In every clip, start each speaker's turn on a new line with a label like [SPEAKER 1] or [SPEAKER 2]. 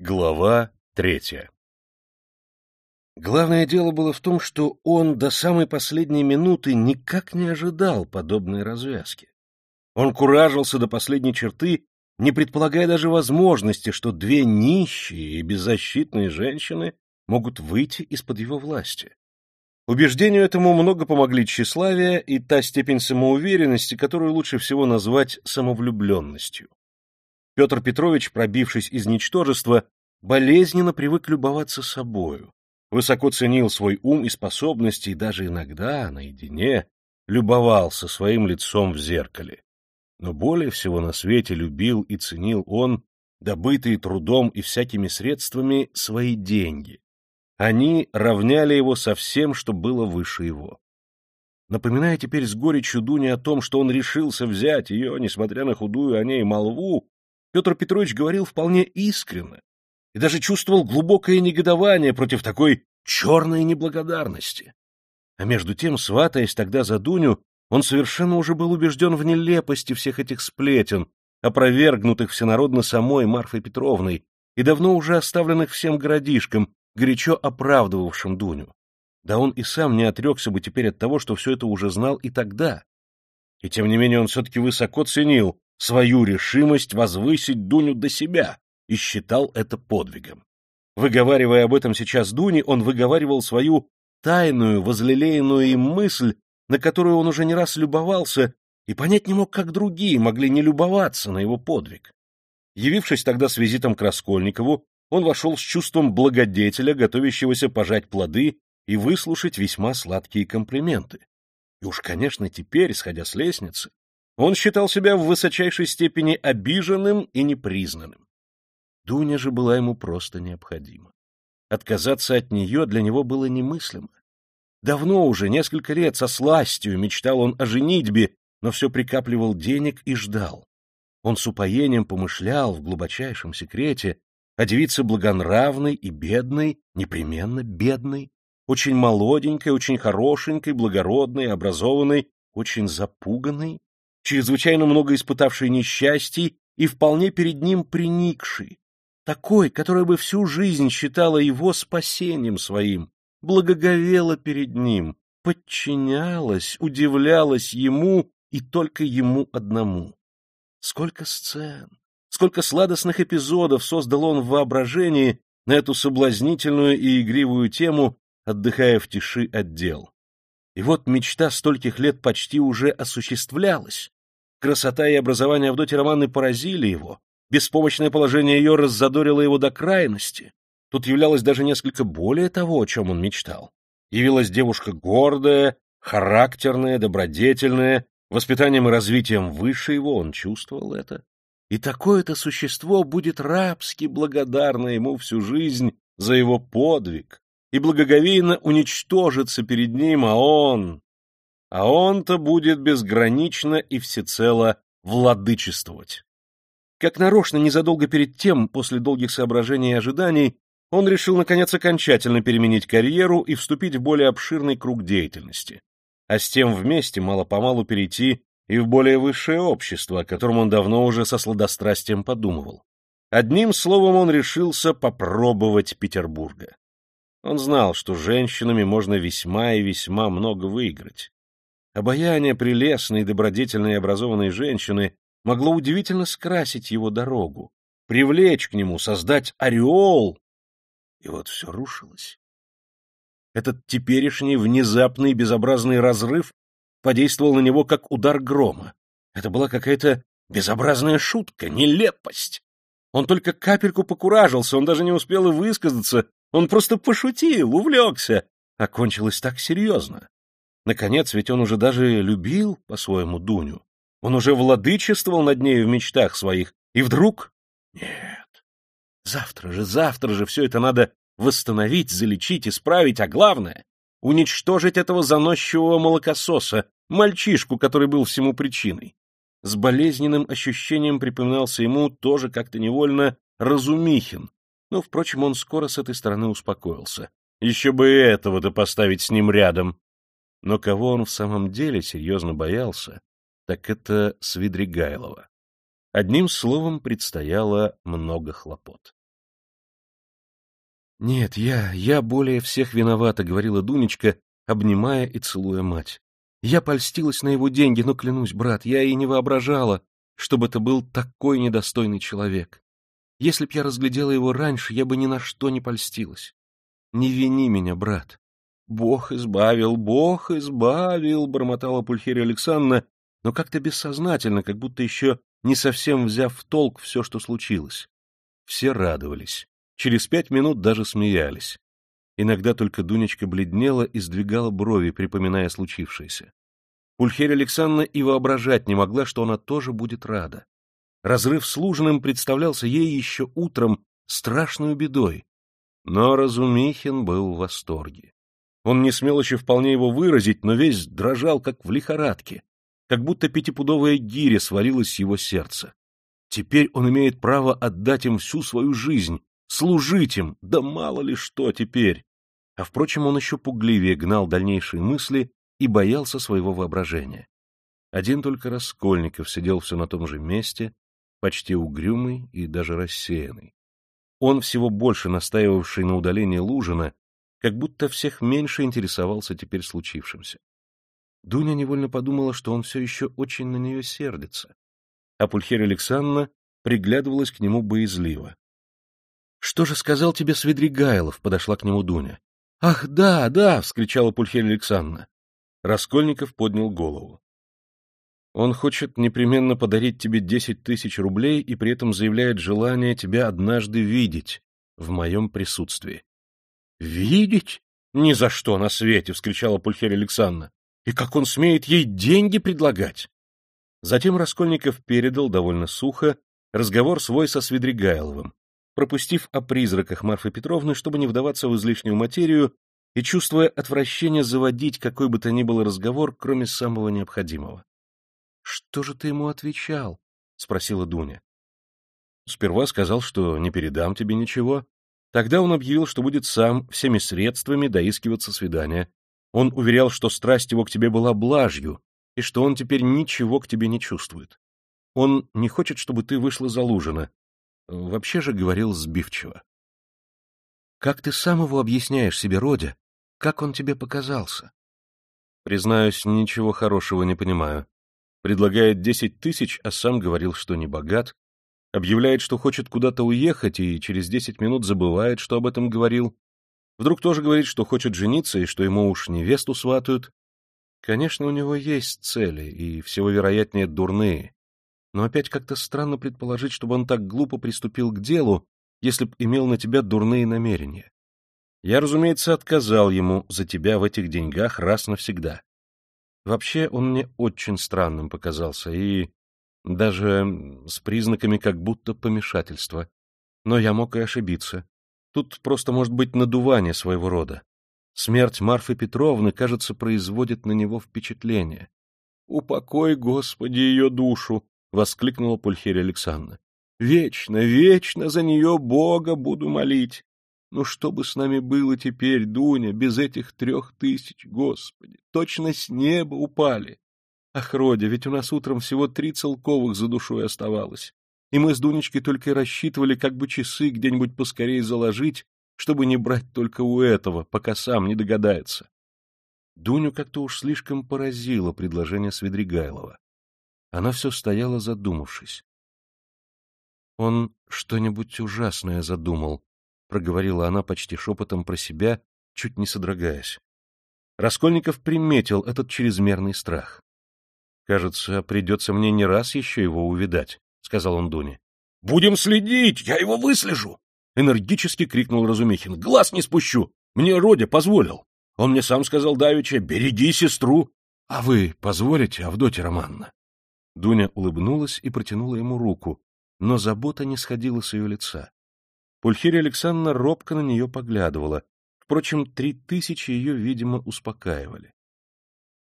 [SPEAKER 1] Глава третья Главное дело было в том, что он до самой последней минуты никак не ожидал подобной развязки. Он куражился до последней черты, не предполагая даже возможности, что две нищие и беззащитные женщины могут выйти из-под его власти. Убеждению этому много помогли тщеславие и та степень самоуверенности, которую лучше всего назвать самовлюбленностью. Петр Петрович, пробившись из ничтожества, болезненно привык любоваться собою, высоко ценил свой ум и способности и даже иногда, наедине, любовался своим лицом в зеркале. Но более всего на свете любил и ценил он, добытые трудом и всякими средствами, свои деньги. Они равняли его со всем, что было выше его. Напоминая теперь с горечью Дуне о том, что он решился взять ее, несмотря на худую о ней молву, Петр Петрович говорил вполне искренно и даже чувствовал глубокое негодование против такой черной неблагодарности. А между тем, сватаясь тогда за Дуню, он совершенно уже был убежден в нелепости всех этих сплетен, опровергнутых всенародно самой Марфой Петровной и давно уже оставленных всем городишкам, горячо оправдывавшим Дуню. Да он и сам не отрекся бы теперь от того, что все это уже знал и тогда. И тем не менее он все-таки высоко ценил свою решимость возвысить Дуню до себя и считал это подвигом. Выговаривая об этом сейчас Дуне, он выговаривал свою тайную, возлелеянную им мысль, на которую он уже не раз любовался, и понять не мог, как другие могли не любоваться на его подвиг. Явившись тогда с визитом к Раскольникову, он вошел с чувством благодетеля, готовящегося пожать плоды и выслушать весьма сладкие комплименты. И уж, конечно, теперь, сходя с лестницы, он считал себя в высочайшей степени обиженным и непризнанным. Дуня же была ему просто необходима. Отказаться от нее для него было немыслимо. Давно уже, несколько лет, со сластью мечтал он о женитьбе, но все прикапливал денег и ждал. Он с упоением помышлял в глубочайшем секрете о девице благонравной и бедной, непременно бедной, очень молоденькой, очень хорошенькой, благородной, образованной, очень запуганной, чрезвычайно много испытавший несчастий и вполне перед ним приникший, такой, которая бы всю жизнь считала его спасением своим, благоговела перед ним, подчинялась, удивлялась ему и только ему одному. Сколько сцен, сколько сладостных эпизодов создал он в воображении на эту соблазнительную и игривую тему, отдыхая в тиши от дел. И вот мечта стольких лет почти уже осуществлялась, Красота и образование Авдотьи Романны поразили его, беспомощное положение ее раззадорило его до крайности. Тут являлось даже несколько более того, о чем он мечтал. Явилась девушка гордая, характерная, добродетельная, воспитанием и развитием выше его, он чувствовал это. И такое-то существо будет рабски благодарно ему всю жизнь за его подвиг и благоговейно уничтожится перед ним, а он, а он-то будет безгранично и всецело владычествовать. Как нарочно, незадолго перед тем, после долгих соображений и ожиданий, он решил, наконец, окончательно переменить карьеру и вступить в более обширный круг деятельности, а с тем вместе мало-помалу перейти и в более высшее общество, о котором он давно уже со сладострастием подумывал. Одним словом, он решился попробовать Петербурга. Он знал, что женщинами можно весьма и весьма много выиграть. Обаяние прелестной, добродетельной и образованной женщины могло удивительно скрасить его дорогу, привлечь к нему, создать ореол. И вот все рушилось. Этот теперешний внезапный безобразный разрыв подействовал на него как удар грома. Это была какая-то безобразная шутка, нелепость. Он только капельку покуражился, он даже не успел и высказаться, он просто пошутил, увлекся, а кончилось так серьезно. Наконец, ведь он уже даже любил по-своему Дуню. Он уже владычествовал над ней в мечтах своих. И вдруг... Нет. Завтра же, завтра же все это надо восстановить, залечить, исправить, а главное — уничтожить этого заносчивого молокососа, мальчишку, который был всему причиной. С болезненным ощущением припоминался ему тоже как-то невольно Разумихин, но, впрочем, он скоро с этой стороны успокоился. Еще бы этого-то поставить с ним рядом. Но кого он в самом деле серьезно боялся, так это Свидригайлова. Одним словом, предстояло много хлопот. — Нет, я, я более всех виновата, — говорила Дунечка, обнимая и целуя мать. Я польстилась на его деньги, но, клянусь, брат, я и не воображала, чтобы это был такой недостойный человек. Если б я разглядела его раньше, я бы ни на что не польстилась. Не вини меня, брат. Бог избавил, Бог избавил, бормотала Пульхерия Александровна, но как-то бессознательно, как будто еще не совсем взяв в толк все, что случилось. Все радовались. Через пять минут даже смеялись. Иногда только Дунечка бледнела и сдвигала брови, припоминая случившееся. Пульхерия Александровна и воображать не могла, что она тоже будет рада. Разрыв с Лужиным представлялся ей еще утром страшной бедой. Но Разумихин был в восторге. Он не смел еще вполне его выразить, но весь дрожал, как в лихорадке, как будто пятипудовая гиря свалилась с его сердца. Теперь он имеет право отдать им всю свою жизнь, служить им, да мало ли что теперь. А, впрочем, он еще пугливее гнал дальнейшие мысли и боялся своего воображения. Один только Раскольников сидел все на том же месте, почти угрюмый и даже рассеянный. Он, всего больше настаивавший на удалении Лужина, как будто всех меньше интересовался теперь случившимся. Дуня невольно подумала, что он все еще очень на нее сердится, а Пульхерия Александровна приглядывалась к нему боязливо. — Что же сказал тебе Свидригайлов? — подошла к нему Дуня. — Ах, да, да! — вскричала Пульхерия Александровна. Раскольников поднял голову. Он хочет непременно подарить тебе десять тысяч рублей и при этом заявляет желание тебя однажды видеть в моем присутствии. — Видеть? Ни за что на свете! — вскричала Пульхерия Александровна. — И как он смеет ей деньги предлагать? Затем Раскольников передал довольно сухо разговор свой со Свидригайловым, пропустив о призраках Марфы Петровны, чтобы не вдаваться в излишнюю материю и, чувствуя отвращение, заводить какой бы то ни был разговор, кроме самого необходимого. Что же ты ему отвечал? — спросила Дуня. Сперва сказал, что не передам тебе ничего. Тогда он объявил, что будет сам всеми средствами доискиваться свидания. Он уверял, что страсть его к тебе была блажью, и что он теперь ничего к тебе не чувствует. Он не хочет, чтобы ты вышла залужена. Вообще же говорил сбивчиво. Как ты сам его объясняешь себе, Родя? Как он тебе показался? Признаюсь, ничего хорошего не понимаю предлагает десять тысяч, а сам говорил, что не богат, объявляет, что хочет куда-то уехать, и через десять минут забывает, что об этом говорил. Вдруг тоже говорит, что хочет жениться и что ему уж невесту сватают. Конечно, у него есть цели, и всего вероятнее дурные. Но опять как-то странно предположить, чтобы он так глупо приступил к делу, если б имел на тебя дурные намерения. Я, разумеется, отказал ему за тебя в этих деньгах раз навсегда. Вообще он мне очень странным показался и даже с признаками как будто помешательства. Но я мог и ошибиться. Тут просто может быть надувание своего рода. Смерть Марфы Петровны, кажется, производит на него впечатление. — Упокой, Господи, ее душу! — воскликнула Пульхерия Александровна. — Вечно, вечно за нее Бога буду молить. Ну что бы с нами было теперь, Дуня, без этих трех тысяч, Господи? Точно с неба упали. Ах, Родя, ведь у нас утром всего три целковых за душой оставалось. И мы с Дунечкой только и рассчитывали, как бы часы где-нибудь поскорее заложить, чтобы не брать только у этого, пока сам не догадается. Дуню как-то уж слишком поразило предложение Свидригайлова. Она все стояла, задумавшись. Он что-нибудь ужасное задумал, — проговорила она почти шепотом про себя, чуть не содрогаясь. Раскольников приметил этот чрезмерный страх. — Кажется, придется мне не раз еще его увидать, — сказал он Дуне. — Будем следить, я его выслежу! — энергически крикнул Разумихин. — Глаз не спущу! Мне Родя позволил. Он мне сам сказал давеча, береги сестру. — А вы позволите, Авдотья Романна? Дуня улыбнулась и протянула ему руку, но забота не сходила с ее лица. Пульхерия Александровна робко на нее поглядывала. Впрочем, три тысячи ее, видимо, успокаивали.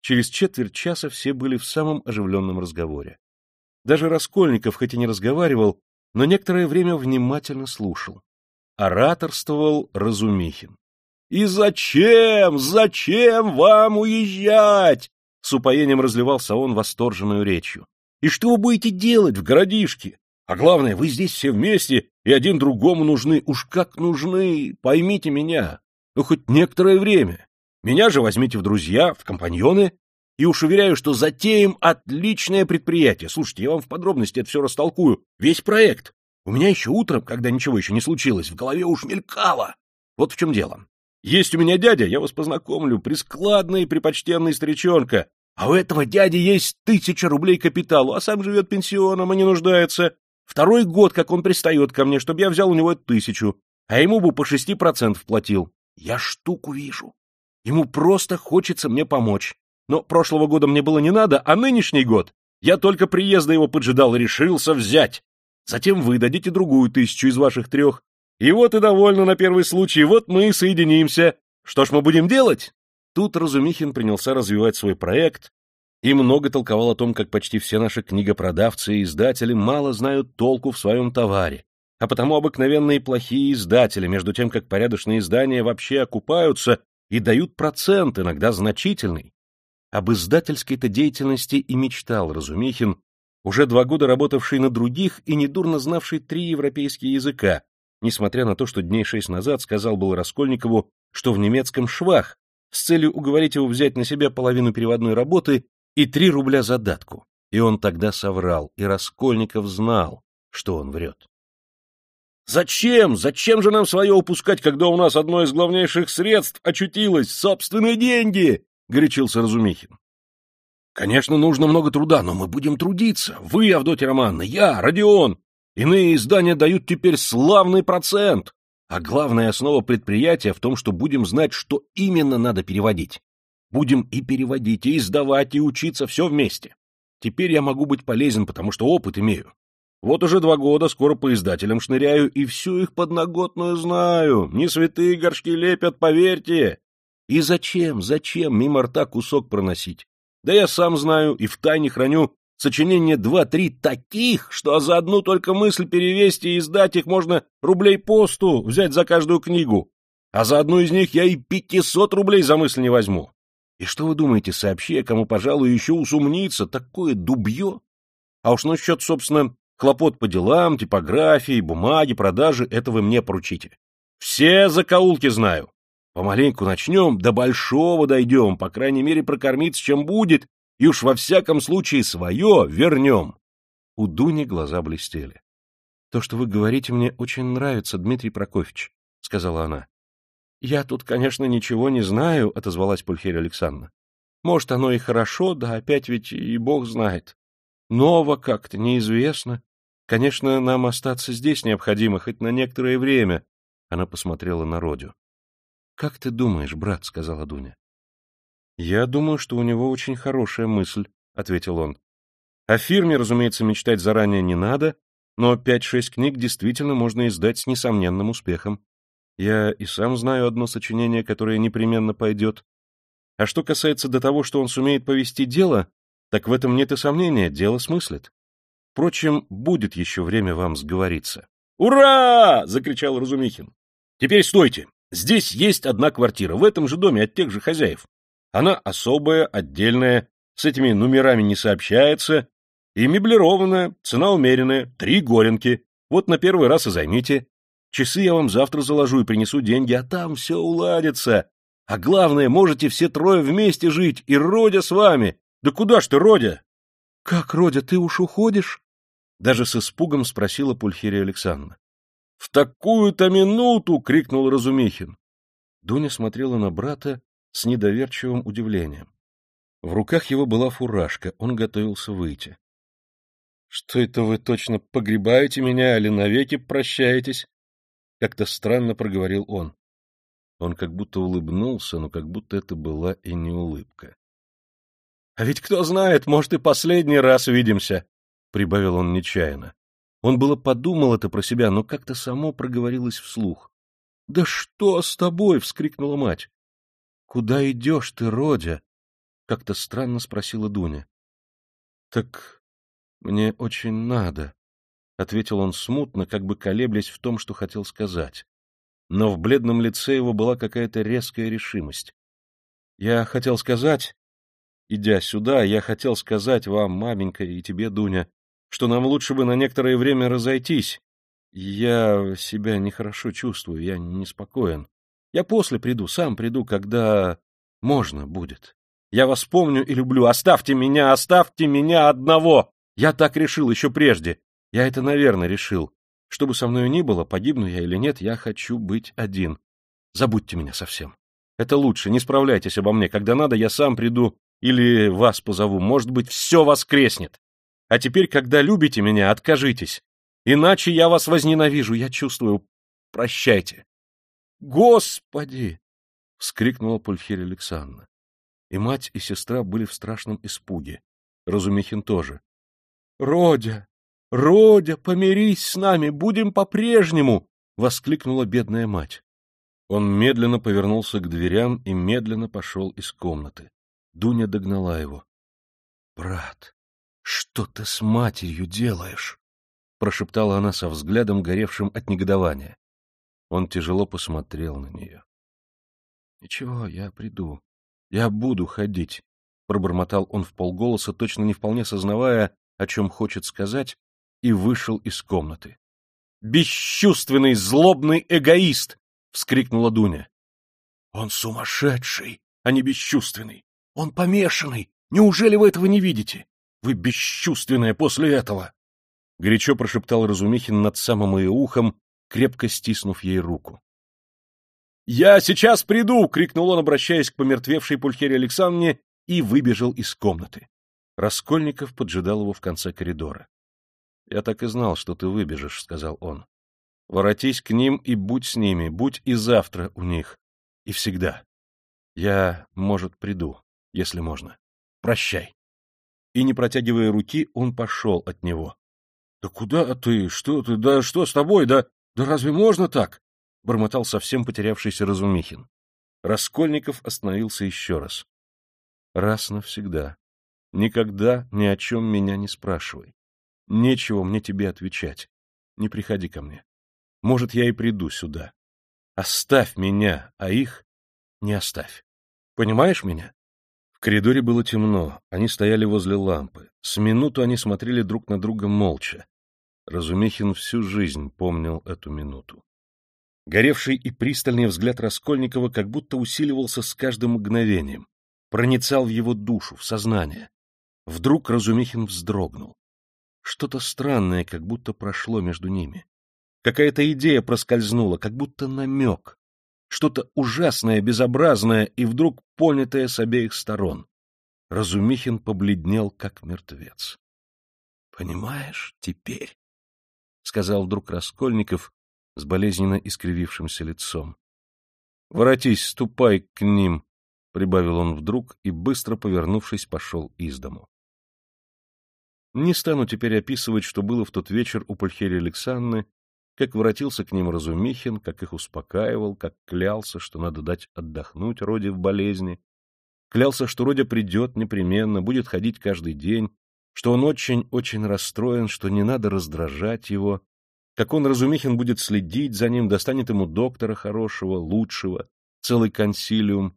[SPEAKER 1] Через четверть часа все были в самом оживленном разговоре. Даже Раскольников, хоть и не разговаривал, но некоторое время внимательно слушал. Ораторствовал Разумихин. — И зачем, зачем вам уезжать? — с упоением разливался он восторженную речью. — И что вы будете делать в городишке? А главное, вы здесь все вместе и один другому нужны. Уж как нужны, поймите меня. Ну, хоть некоторое время. Меня же возьмите в друзья, в компаньоны, и уж уверяю, что затеем отличное предприятие. Слушайте, я вам в подробности это все растолкую. Весь проект. У меня еще утром, когда ничего еще не случилось, в голове уж мелькало. Вот в чем дело. Есть у меня дядя, я вас познакомлю, прискладный, припочтенный старичонка. А у этого дяди есть тысяча рублей капиталу, а сам живет пенсионом и не нуждается. Второй год, как он пристает ко мне, чтобы я взял у него тысячу, а ему бы по шести процентов платил. Я штуку вижу. Ему просто хочется мне помочь. Но прошлого года мне было не надо, а нынешний год я только приезда его поджидал и решился взять. Затем вы дадите другую тысячу из ваших трех, и вот и довольно на первый случай, вот мы и соединимся. Что ж мы будем делать? Тут Разумихин принялся развивать свой проект и много толковал о том, как почти все наши книгопродавцы и издатели мало знают толку в своем товаре, а потому обыкновенные плохие издатели, между тем как порядочные издания вообще окупаются и дают процент, иногда значительный. Об издательской-то деятельности и мечтал Разумихин, уже два года работавший на других и недурно знавший три европейские языка, несмотря на то, что дней шесть назад сказал был Раскольникову, что в немецком швах, с целью уговорить его взять на себя половину переводной работы и три рубля задатку. И он тогда соврал, и Раскольников знал, что он врет. «Зачем? Зачем же нам свое упускать, когда у нас одно из главнейших средств очутилось? Собственные деньги!» — горячился Разумихин. «Конечно, нужно много труда, но мы будем трудиться. Вы, Авдотья Романовна, я, Родион. Иные издания дают теперь славный процент. А главная основа предприятия в том, что будем знать, что именно надо переводить. Будем и переводить, и издавать, и учиться все вместе. Теперь я могу быть полезен, потому что опыт имею. Вот уже два года скоро по издателям шныряю, и всю их подноготную знаю. Не святые горшки лепят, поверьте. И зачем, зачем мимо рта кусок проносить? Да я сам знаю и в тайне храню Сочинение два-три таких, что за одну только мысль перевести и издать их можно рублей посту взять за каждую книгу. А за одну из них я и пятисот рублей за мысль не возьму. И что вы думаете, сообщи кому, пожалуй, еще усумнится, такое дубье? А уж насчет, собственно, хлопот по делам, типографии, бумаги, продажи, это вы мне поручите. Все закоулки знаю. Помаленьку начнем, до большого дойдем, по крайней мере, прокормиться чем будет, и уж во всяком случае свое вернем. У Дуни глаза блестели. — То, что вы говорите, мне очень нравится, Дмитрий Прокофьевич, — сказала она. — Я тут, конечно, ничего не знаю, — отозвалась Пульхерия Александровна. — Может, оно и хорошо, да опять ведь и бог знает. Ново как-то, неизвестно. Конечно, нам остаться здесь необходимо, хоть на некоторое время. Она посмотрела на Родю. — Как ты думаешь, брат, — сказала Дуня, — Я думаю, что у него очень хорошая мысль, — ответил он. О фирме, разумеется, мечтать заранее не надо, но пять-шесть книг действительно можно издать с несомненным успехом. Я и сам знаю одно сочинение, которое непременно пойдет. А что касается до того, что он сумеет повести дело, так в этом нет и сомнения, дело смыслит. Впрочем, будет еще время вам сговориться. «Ура!» — закричал Разумихин. «Теперь стойте. Здесь есть одна квартира, в этом же доме, от тех же хозяев. Она особая, отдельная, с этими номерами не сообщается, и меблированная, цена умеренная, три горенки. Вот на первый раз и займите. Часы я вам завтра заложу и принесу деньги, а там все уладится. А главное, можете все трое вместе жить, и Родя с вами. Да куда ж ты, Родя? — Как, Родя, ты уж уходишь? Даже с испугом спросила Пульхерия Александровна. — В такую-то минуту! — крикнул Разумихин. Дуня смотрела на брата с недоверчивым удивлением. В руках его была фуражка, он готовился выйти. — Что это вы точно погребаете меня или навеки прощаетесь? — как-то странно проговорил он. Он как будто улыбнулся, но как будто это была и не улыбка. — А ведь кто знает, может, и последний раз увидимся, — прибавил он нечаянно. Он было подумал это про себя, но как-то само проговорилось вслух. — Да что с тобой? — вскрикнула мать. — Куда идешь ты, Родя? — как-то странно спросила Дуня. — Так мне очень надо, — ответил он смутно, как бы колеблясь в том, что хотел сказать. Но в бледном лице его была какая-то резкая решимость. — Я хотел сказать, идя сюда, я хотел сказать вам, маменька, и тебе, Дуня, что нам лучше бы на некоторое время разойтись. Я себя нехорошо чувствую, я неспокоен. Я после приду, сам приду, когда можно будет. Я вас помню и люблю. Оставьте меня, оставьте меня одного. Я так решил еще прежде. Я это, наверное, решил. Что бы со мной ни было, погибну я или нет, я хочу быть один. Забудьте меня совсем. Это лучше, не справляйтесь обо мне. Когда надо, я сам приду или вас позову. Может быть, все воскреснет. А теперь, когда любите меня, откажитесь. Иначе я вас возненавижу, я чувствую. Прощайте. Господи! — вскрикнула Пульхерия Александровна. И мать, и сестра были в страшном испуге. Разумихин тоже. — Родя! Родя, помирись с нами, будем по-прежнему! — воскликнула бедная мать. Он медленно повернулся к дверям и медленно пошел из комнаты. Дуня догнала его. — Брат, что ты с матерью делаешь? — прошептала она со взглядом, горевшим от негодования. Он тяжело посмотрел на нее. — Ничего, я приду. Я буду ходить, — пробормотал он в полголоса, точно не вполне сознавая, о чем хочет сказать, и вышел из комнаты. — Бесчувственный, злобный эгоист! — вскрикнула Дуня. — Он сумасшедший, а не бесчувственный. Он помешанный. Неужели вы этого не видите? Вы бесчувственная после этого! — горячо прошептал Разумихин над самым ее ухом, крепко стиснув ей руку. «Я сейчас приду!» — крикнул он, обращаясь к помертвевшей Пульхере Александровне, и выбежал из комнаты. Раскольников поджидал его в конце коридора. — Я так и знал, что ты выбежишь, — сказал он. — Воротись к ним и будь с ними, будь и завтра у них. И всегда. Я, может, приду, если можно. Прощай. И, не протягивая руки, он пошел от него. — Да куда ты? Что ты? Да что с тобой? Да, да разве можно так? — бормотал совсем потерявшийся Разумихин. Раскольников остановился еще раз. — Раз навсегда. Никогда ни о чем меня не спрашивай. Нечего мне тебе отвечать. Не приходи ко мне. Может, я и приду сюда. Оставь меня, а их не оставь. Понимаешь меня? В коридоре было темно, они стояли возле лампы. С минуту они смотрели друг на друга молча. Разумихин всю жизнь помнил эту минуту. Горевший и пристальный взгляд Раскольникова как будто усиливался с каждым мгновением, проницал в его душу, в сознание. Вдруг Разумихин вздрогнул. Что-то странное как будто прошло между ними. Какая-то идея проскользнула, как будто намек. Что-то ужасное, безобразное и вдруг понятое с обеих сторон. Разумихин побледнел, как мертвец. — Понимаешь, теперь, — сказал вдруг Раскольников, с болезненно искривившимся лицом. — Воротись, ступай к ним, — прибавил он вдруг и, быстро повернувшись, пошел из дому. Не стану теперь описывать, что было в тот вечер у Пульхерии Александры, как воротился к ним Разумихин, как их успокаивал, как клялся, что надо дать отдохнуть Роде в болезни, клялся, что Родя придет непременно, будет ходить каждый день, что он очень-очень расстроен, что не надо раздражать его, как он, Разумихин, будет следить за ним, достанет ему доктора хорошего, лучшего, целый консилиум.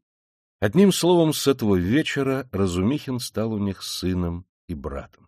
[SPEAKER 1] Одним словом, с этого вечера Разумихин стал у них сыном и братом.